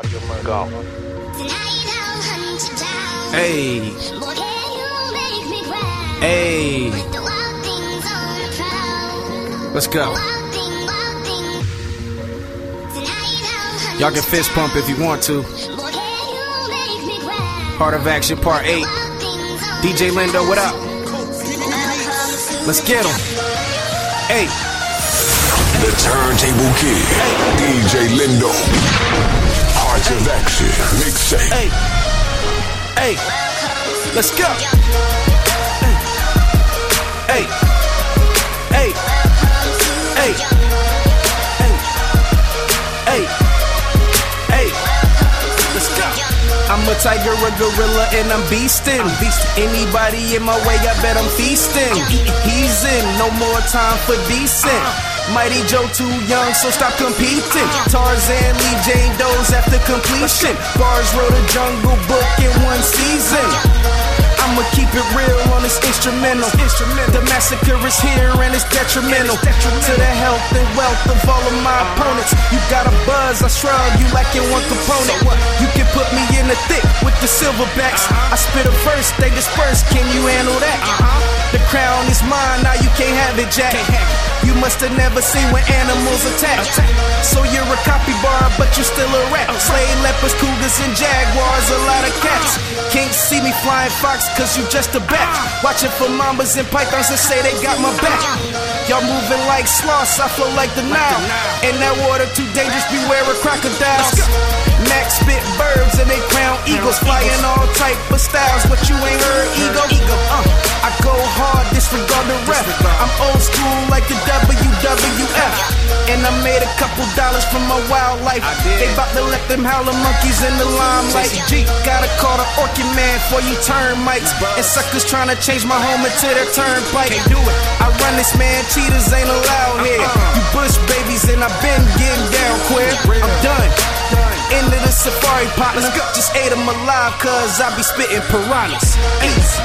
Go. Hey, hey, let's go. Y'all can fist pump if you want to. Heart of Action Part 8. DJ Lindo, what up? Let's get him. Hey, The Turntable Kid, DJ Lindo, Hearts of Action, mixtape. hey, hey, let's go. Hey, hey, hey, hey, hey, hey, let's go. I'm a tiger, a gorilla, and I'm beastin'. Anybody in my way, I bet I'm feasting. He's in, no more time for decent. Uh-huh. Mighty Joe too young, so stop competing. Tarzan leave Jane Doe's after completion. Bars wrote a jungle book in one season. I'ma keep it real on this instrumental. The massacre is here and it's detrimental to the health and wealth of all of my opponents. You got a buzz, I shrug, you lacking one component. You can put me in the thick with the silverbacks. I spit a verse, they disperse. Can you handle that? It, Jack. You must have never seen when animals attack. So you're a copy bar, but you're still a rat. Slay leopards, cougars, and jaguars, a lot of cats. Can't see me flying fox, cause you just a bat. Watching for mambas and pythons that say they got my back. Y'all moving like sloths, I flow like the Nile. And that water too dangerous, beware of crocodiles. Max spit birds and they disregard the rep. I'm old school like the WWF. And I made a couple dollars from my wildlife. They bout to let them howler monkeys in the limelight. G, gotta call the Orkin man for you termites. And suckers trying to change my home into their turnpike. do it. I run this man, cheaters ain't allowed here. You bush babies and I've been getting down queer. I'm done. Into the safari partner. Just ate them alive, cause I be spitting piranhas. Ace.